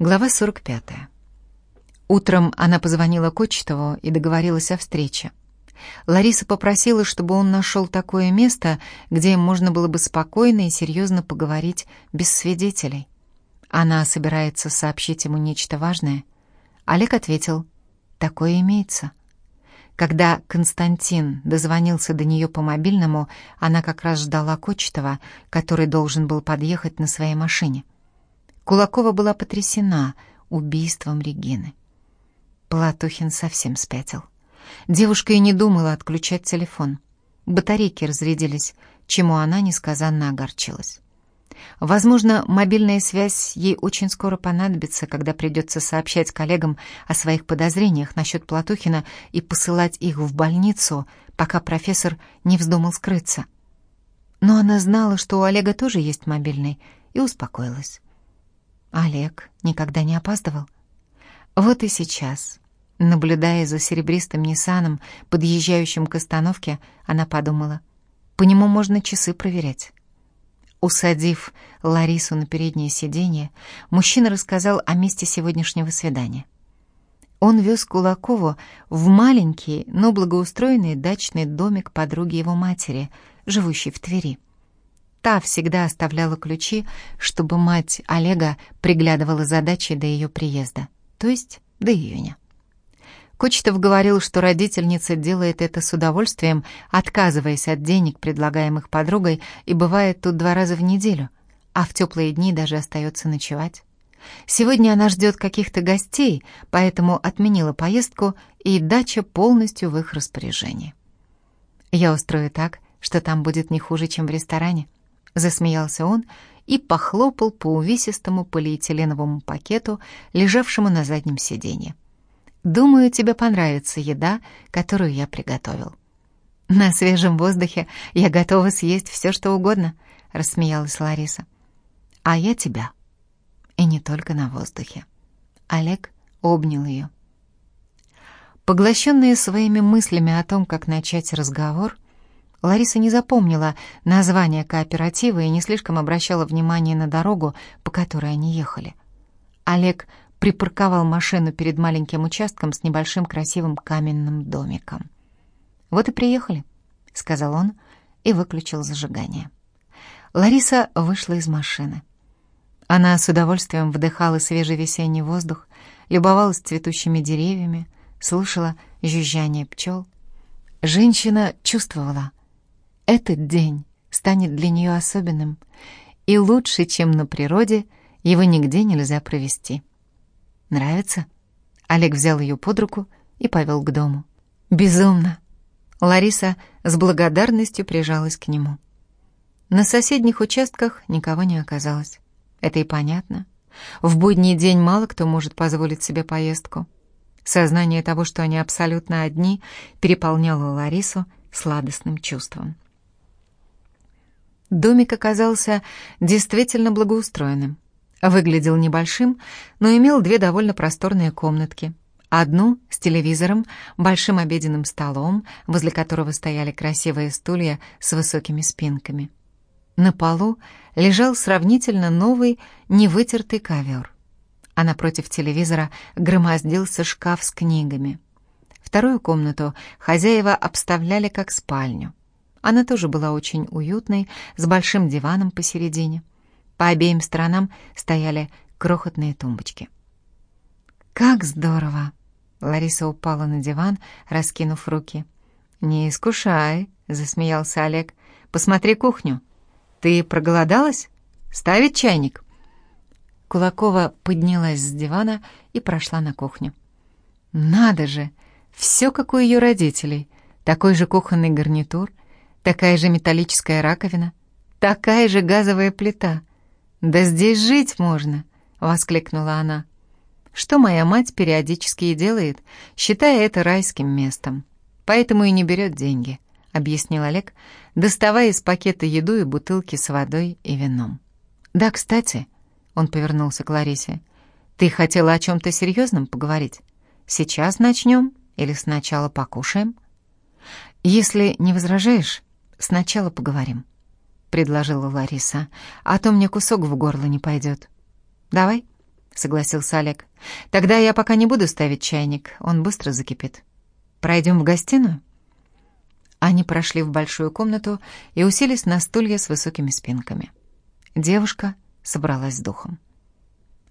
Глава 45. Утром она позвонила Кочетову и договорилась о встрече. Лариса попросила, чтобы он нашел такое место, где им можно было бы спокойно и серьезно поговорить без свидетелей. Она собирается сообщить ему нечто важное. Олег ответил, такое имеется. Когда Константин дозвонился до нее по мобильному, она как раз ждала Кочетова, который должен был подъехать на своей машине. Кулакова была потрясена убийством Регины. Платухин совсем спятил. Девушка и не думала отключать телефон. Батарейки разрядились, чему она несказанно огорчилась. Возможно, мобильная связь ей очень скоро понадобится, когда придется сообщать коллегам о своих подозрениях насчет Платухина и посылать их в больницу, пока профессор не вздумал скрыться. Но она знала, что у Олега тоже есть мобильный, и успокоилась. Олег никогда не опаздывал. Вот и сейчас, наблюдая за серебристым Ниссаном, подъезжающим к остановке, она подумала, по нему можно часы проверять. Усадив Ларису на переднее сиденье, мужчина рассказал о месте сегодняшнего свидания. Он вез Кулакову в маленький, но благоустроенный дачный домик подруги его матери, живущей в Твери. Та всегда оставляла ключи, чтобы мать Олега приглядывала за дачей до ее приезда, то есть до июня. Кочетов говорил, что родительница делает это с удовольствием, отказываясь от денег, предлагаемых подругой, и бывает тут два раза в неделю, а в теплые дни даже остается ночевать. Сегодня она ждет каких-то гостей, поэтому отменила поездку, и дача полностью в их распоряжении. Я устрою так, что там будет не хуже, чем в ресторане. Засмеялся он и похлопал по увесистому полиэтиленовому пакету, лежавшему на заднем сиденье. «Думаю, тебе понравится еда, которую я приготовил». «На свежем воздухе я готова съесть все, что угодно», — рассмеялась Лариса. «А я тебя. И не только на воздухе». Олег обнял ее. Поглощенные своими мыслями о том, как начать разговор, Лариса не запомнила название кооператива и не слишком обращала внимание на дорогу, по которой они ехали. Олег припарковал машину перед маленьким участком с небольшим красивым каменным домиком. «Вот и приехали», — сказал он и выключил зажигание. Лариса вышла из машины. Она с удовольствием вдыхала свежий весенний воздух, любовалась цветущими деревьями, слушала жужжание пчел. Женщина чувствовала — этот день станет для нее особенным, и лучше, чем на природе, его нигде нельзя провести. Нравится? Олег взял ее под руку и повел к дому. Безумно. Лариса с благодарностью прижалась к нему. На соседних участках никого не оказалось. Это и понятно. В будний день мало кто может позволить себе поездку. Сознание того, что они абсолютно одни, переполняло Ларису сладостным чувством. Домик оказался действительно благоустроенным. Выглядел небольшим, но имел две довольно просторные комнатки. Одну с телевизором, большим обеденным столом, возле которого стояли красивые стулья с высокими спинками. На полу лежал сравнительно новый, невытертый ковер, а напротив телевизора громоздился шкаф с книгами. Вторую комнату хозяева обставляли как спальню. Она тоже была очень уютной, с большим диваном посередине. По обеим сторонам стояли крохотные тумбочки. «Как здорово!» Лариса упала на диван, раскинув руки. «Не искушай», — засмеялся Олег. «Посмотри кухню. Ты проголодалась? Ставить чайник?» Кулакова поднялась с дивана и прошла на кухню. «Надо же! Все как у ее родителей. Такой же кухонный гарнитур — Такая же металлическая раковина, такая же газовая плита. Да здесь жить можно, воскликнула она. Что моя мать периодически и делает, считая это райским местом. Поэтому и не берет деньги, объяснил Олег, доставая из пакета еду и бутылки с водой и вином. Да, кстати, он повернулся к Ларисе. Ты хотела о чем-то серьезном поговорить? Сейчас начнем или сначала покушаем? Если не возражаешь, «Сначала поговорим», — предложила Лариса, «а то мне кусок в горло не пойдет». «Давай», согласился Олег. «Тогда я пока не буду ставить чайник, он быстро закипит. Пройдем в гостиную?» Они прошли в большую комнату и уселись на стулья с высокими спинками. Девушка собралась с духом.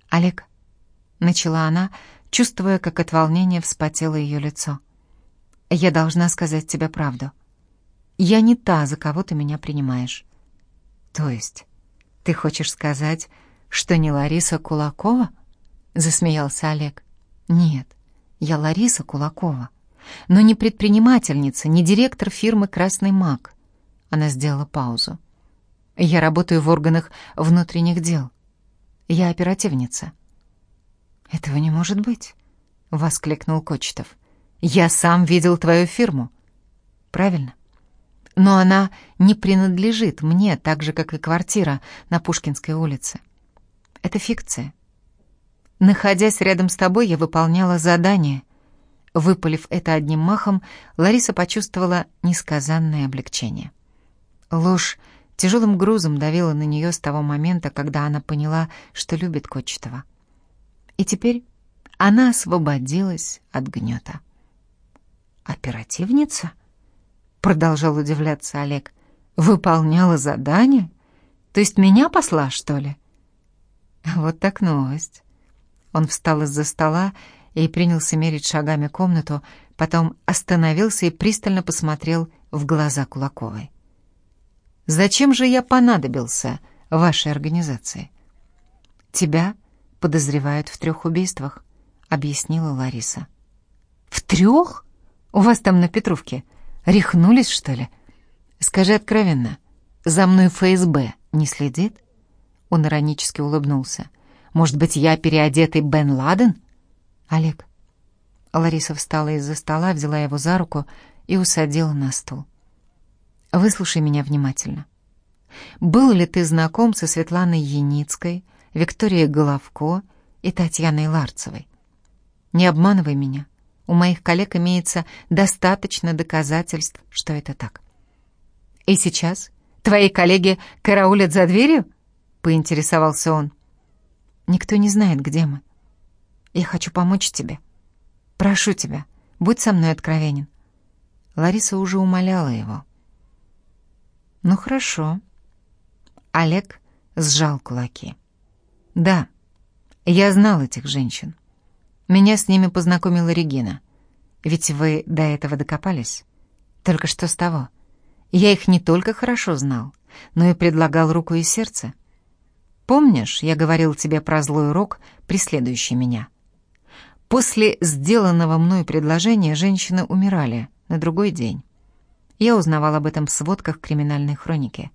«Олег», — начала она, чувствуя, как от волнения вспотело ее лицо, — «я должна сказать тебе правду. Я не та, за кого ты меня принимаешь». «То есть ты хочешь сказать, что не Лариса Кулакова?» — засмеялся Олег. «Нет, я Лариса Кулакова, но не предпринимательница, не директор фирмы «Красный маг». Она сделала паузу. «Я работаю в органах внутренних дел. Я оперативница». «Этого не может быть», — воскликнул Кочетов. «Я сам видел твою фирму». «Правильно. Но она не принадлежит мне, так же, как и квартира на Пушкинской улице. Это фикция. Находясь рядом с тобой, я выполняла задание. Выпалив это одним махом, Лариса почувствовала несказанное облегчение. Ложь тяжелым грузом давила на нее с того момента, когда она поняла, что любит Кочетова. И теперь она освободилась от гнета. «Оперативница?» — продолжал удивляться Олег. «Выполняла задание? То есть меня посла, что ли?» Вот так новость. Он встал из-за стола и принялся мерить шагами комнату, потом остановился и пристально посмотрел в глаза Кулаковой. «Зачем же я понадобился вашей организации?» «Тебя подозревают в трех убийствах», — объяснила Лариса. «В трех? У вас там на Петровке? Рехнулись, что ли? Скажи откровенно, за мной ФСБ не следит?» Он иронически улыбнулся. «Может быть, я переодетый Бен Ладен?» «Олег». Лариса встала из-за стола, взяла его за руку и усадила на стул. «Выслушай меня внимательно. Был ли ты знаком со Светланой Яницкой, Викторией Головко и Татьяной Ларцевой? Не обманывай меня. У моих коллег имеется достаточно доказательств, что это так. И сейчас твои коллеги караулят за дверью?» поинтересовался он. «Никто не знает, где мы. Я хочу помочь тебе. Прошу тебя, будь со мной откровенен». Лариса уже умоляла его. «Ну хорошо». Олег сжал кулаки. «Да, я знал этих женщин. Меня с ними познакомила Регина. Ведь вы до этого докопались. Только что с того? Я их не только хорошо знал, но и предлагал руку и сердце. Помнишь, я говорил тебе про злой урок, преследующий меня? После сделанного мной предложения женщины умирали на другой день. Я узнавал об этом в сводках криминальной хроники.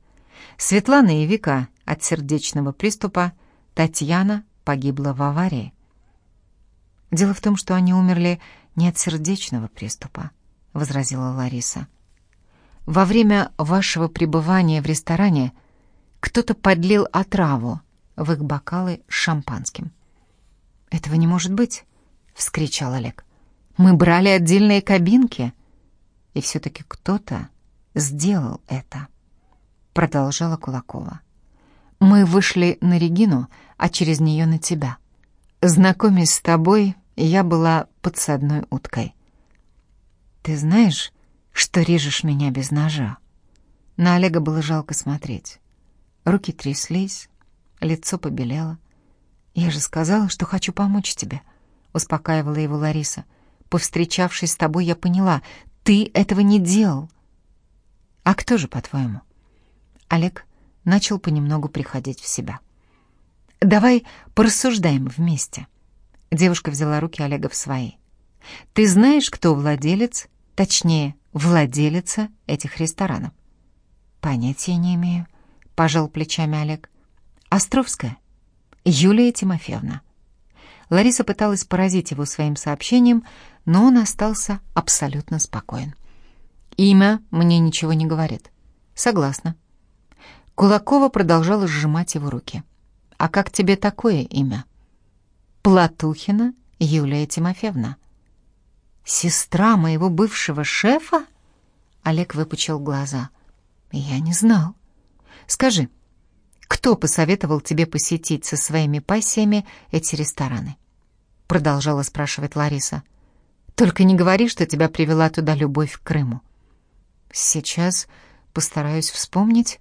Светлана и Вика от сердечного приступа, Татьяна погибла в аварии. Дело в том, что они умерли не от сердечного приступа, возразила Лариса. Во время вашего пребывания в ресторане кто-то подлил отраву в их бокалы с шампанским. «Этого не может быть!» — вскричал Олег. «Мы брали отдельные кабинки!» «И все-таки кто-то сделал это!» — продолжала Кулакова. «Мы вышли на Регину, а через нее на тебя. Знакомясь с тобой, я была подсадной уткой. Ты знаешь, что режешь меня без ножа?» На Олега было жалко смотреть. Руки тряслись, лицо побелело. «Я же сказала, что хочу помочь тебе», — успокаивала его Лариса. «Повстречавшись с тобой, я поняла, ты этого не делал». «А кто же, по-твоему?» Олег начал понемногу приходить в себя. «Давай порассуждаем вместе». Девушка взяла руки Олега в свои. «Ты знаешь, кто владелец, точнее, владелица этих ресторанов?» «Понятия не имею», — пожал плечами Олег. Островская. Юлия Тимофеевна. Лариса пыталась поразить его своим сообщением, но он остался абсолютно спокоен. «Имя мне ничего не говорит». «Согласна». Кулакова продолжала сжимать его руки. «А как тебе такое имя?» «Платухина Юлия Тимофеевна». «Сестра моего бывшего шефа?» Олег выпучил глаза. «Я не знал. Скажи, Кто посоветовал тебе посетить со своими пассиями эти рестораны? Продолжала спрашивать Лариса. Только не говори, что тебя привела туда любовь к Крыму. Сейчас постараюсь вспомнить.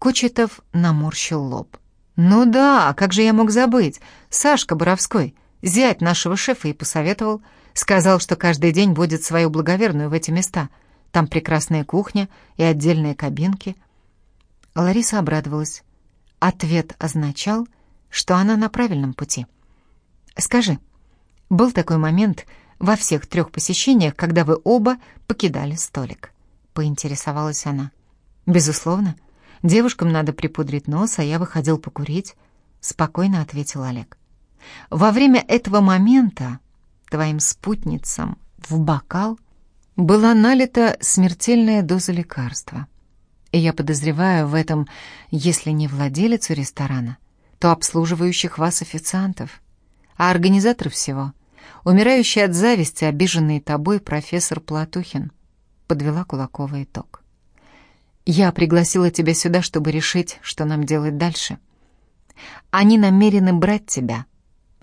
Кочетов наморщил лоб. Ну да, как же я мог забыть? Сашка Боровской, зять нашего шефа, и посоветовал. Сказал, что каждый день водит свою благоверную в эти места. Там прекрасная кухня и отдельные кабинки. Лариса обрадовалась. Ответ означал, что она на правильном пути. «Скажи, был такой момент во всех трех посещениях, когда вы оба покидали столик?» — поинтересовалась она. «Безусловно. Девушкам надо припудрить нос, а я выходил покурить», — спокойно ответил Олег. «Во время этого момента твоим спутницам в бокал была налита смертельная доза лекарства. И я подозреваю в этом, если не владелицу ресторана, то обслуживающих вас официантов, а организатор всего — умирающий от зависти, обиженный тобой профессор Платухин, подвела Кулакова итог. Я пригласила тебя сюда, чтобы решить, что нам делать дальше. Они намерены брать тебя,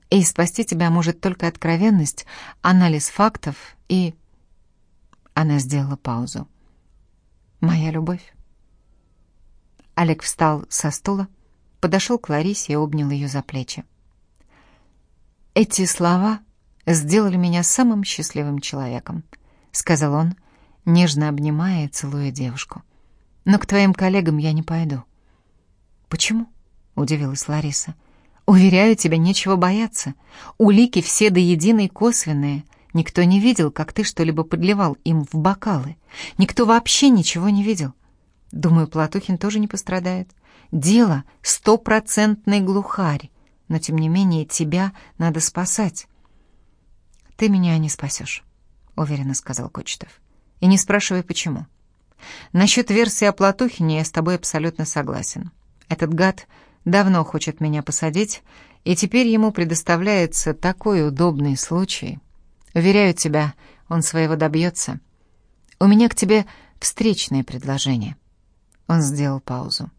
и спасти тебя может только откровенность, анализ фактов и... Она сделала паузу. «Моя любовь». Олег встал со стула, подошел к Ларисе и обнял ее за плечи. «Эти слова сделали меня самым счастливым человеком», — сказал он, нежно обнимая и целуя девушку. «Но к твоим коллегам я не пойду». «Почему?» — удивилась Лариса. «Уверяю тебя, нечего бояться. Улики все до единой косвенные. Никто не видел, как ты что-либо подливал им в бокалы. Никто вообще ничего не видел. Думаю, Платухин тоже не пострадает. Дело стопроцентный глухарь, но тем не менее тебя надо спасать. Ты меня не спасешь, уверенно сказал Кочетов. И не спрашивай, почему. Насчет версии о Платухине я с тобой абсолютно согласен. Этот гад давно хочет меня посадить, и теперь ему предоставляется такой удобный случай. Уверяю тебя, он своего добьется. У меня к тебе встречное предложение. Он сделал паузу.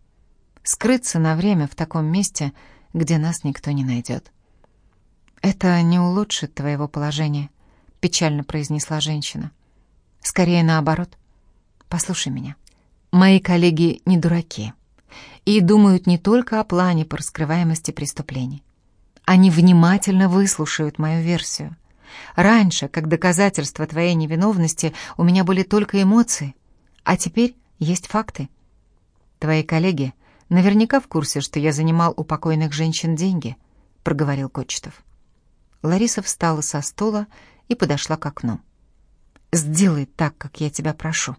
Скрыться на время в таком месте, где нас никто не найдет. «Это не улучшит твоего положения», — печально произнесла женщина. «Скорее наоборот. Послушай меня. Мои коллеги не дураки и думают не только о плане по раскрываемости преступлений. Они внимательно выслушают мою версию. Раньше, как доказательство твоей невиновности, у меня были только эмоции, а теперь есть факты. Твои коллеги наверняка в курсе, что я занимал у покойных женщин деньги, проговорил Кочетов. Лариса встала со стула и подошла к окну. Сделай так, как я тебя прошу.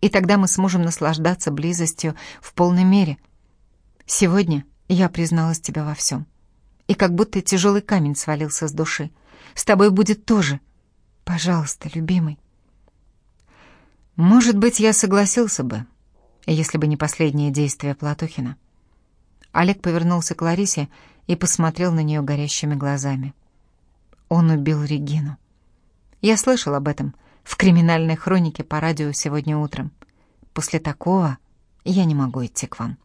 И тогда мы сможем наслаждаться близостью в полной мере. Сегодня я призналась тебе во всем. И как будто тяжелый камень свалился с души. С тобой будет тоже. Пожалуйста, любимый. Может быть, я согласился бы, если бы не последнее действие Платухина. Олег повернулся к Ларисе и посмотрел на нее горящими глазами. Он убил Регину. Я слышал об этом в криминальной хронике по радио сегодня утром. После такого я не могу идти к вам.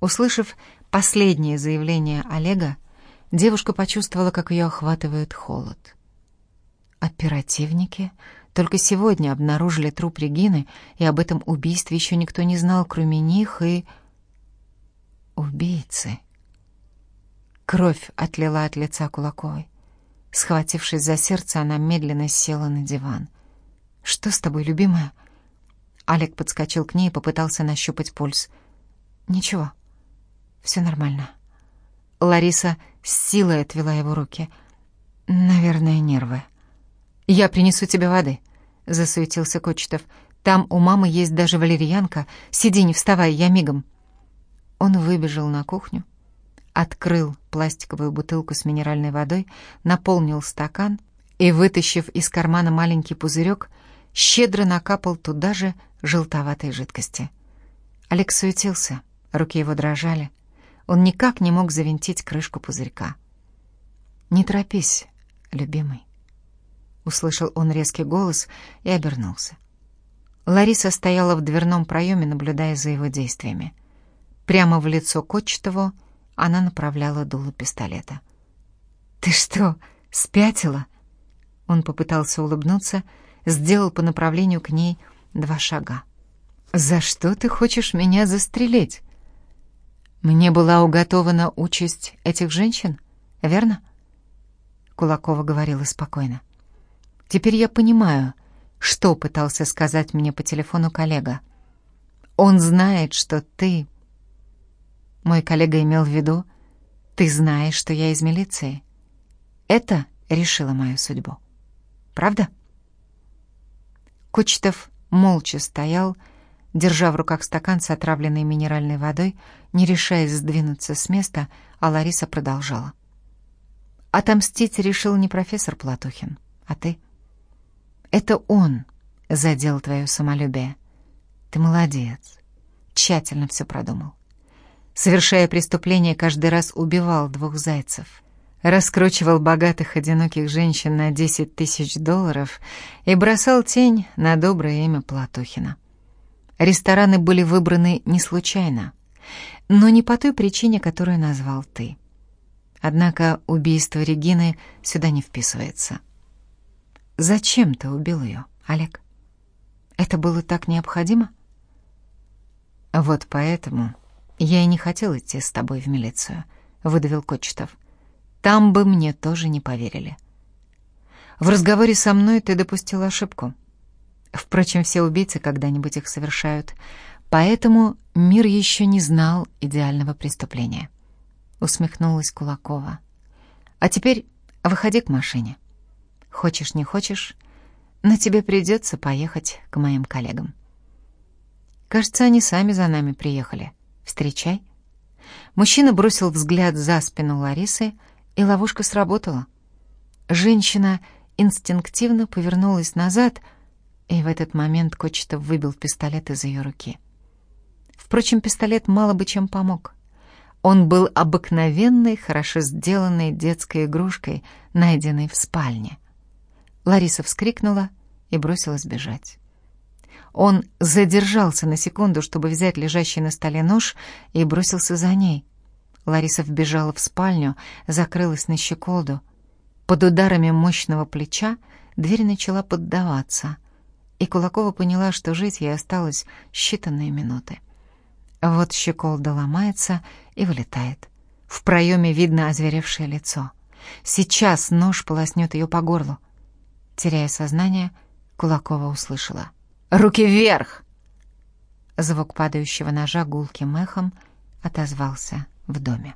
Услышав последнее заявление Олега, девушка почувствовала, как ее охватывает холод. Оперативники только сегодня обнаружили труп Регины, и об этом убийстве еще никто не знал, кроме них и... Убийцы. Кровь отлила от лица Кулаковой. Схватившись за сердце, она медленно села на диван. «Что с тобой, любимая?» Олег подскочил к ней и попытался нащупать пульс. «Ничего, все нормально». Лариса с силой отвела его руки. «Наверное, нервы». «Я принесу тебе воды», — засуетился Кочетов. «Там у мамы есть даже валерьянка. Сиди, не вставай, я мигом». Он выбежал на кухню, открыл пластиковую бутылку с минеральной водой, наполнил стакан и, вытащив из кармана маленький пузырек, щедро накапал туда же желтоватой жидкости. Олег суетился, руки его дрожали. Он никак не мог завинтить крышку пузырька. «Не торопись, любимый». Услышал он резкий голос и обернулся. Лариса стояла в дверном проеме, наблюдая за его действиями. Прямо в лицо Кочетову она направляла дуло пистолета. «Ты что, спятила?» Он попытался улыбнуться, сделал по направлению к ней два шага. «За что ты хочешь меня застрелить?» «Мне была уготована участь этих женщин, верно?» Кулакова говорила спокойно. «Теперь я понимаю, что пытался сказать мне по телефону коллега. Он знает, что ты...» Мой коллега имел в виду, ты знаешь, что я из милиции. Это решило мою судьбу. Правда? Кочетов молча стоял, держа в руках стакан с отравленной минеральной водой, не решаясь сдвинуться с места, а Лариса продолжала. Отомстить решил не профессор Платухин, а ты. Это он задел твое самолюбие. Ты молодец. Тщательно все продумал. Совершая преступление, каждый раз убивал двух зайцев. Раскручивал богатых одиноких женщин на 10 тысяч долларов и бросал тень на доброе имя Платухина. Рестораны были выбраны не случайно, но не по той причине, которую назвал ты. Однако убийство Регины сюда не вписывается. Зачем ты убил ее, Олег? Это было так необходимо? Вот поэтому «Я и не хотел идти с тобой в милицию», — выдавил Кочетов. «Там бы мне тоже не поверили». «В разговоре со мной ты допустил ошибку. Впрочем, все убийцы когда-нибудь их совершают, поэтому мир еще не знал идеального преступления», — усмехнулась Кулакова. «А теперь выходи к машине. Хочешь, не хочешь, но тебе придется поехать к моим коллегам». «Кажется, они сами за нами приехали», — Встречай». Мужчина бросил взгляд за спину Ларисы, и ловушка сработала. Женщина инстинктивно повернулась назад, и в этот момент Кочетов выбил пистолет из ее руки. Впрочем, пистолет мало бы чем помог. Он был обыкновенной, хорошо сделанной детской игрушкой, найденной в спальне. Лариса вскрикнула и бросилась бежать. Он задержался на секунду, чтобы взять лежащий на столе нож, и бросился за ней. Лариса вбежала в спальню, закрылась на щеколду. Под ударами мощного плеча дверь начала поддаваться, и Кулакова поняла, что жить ей осталось считанные минуты. Вот щеколда ломается и вылетает. В проеме видно озверевшее лицо. Сейчас нож полоснет ее по горлу. Теряя сознание, Кулакова услышала — Руки вверх!» Звук падающего ножа гулким эхом отозвался в доме.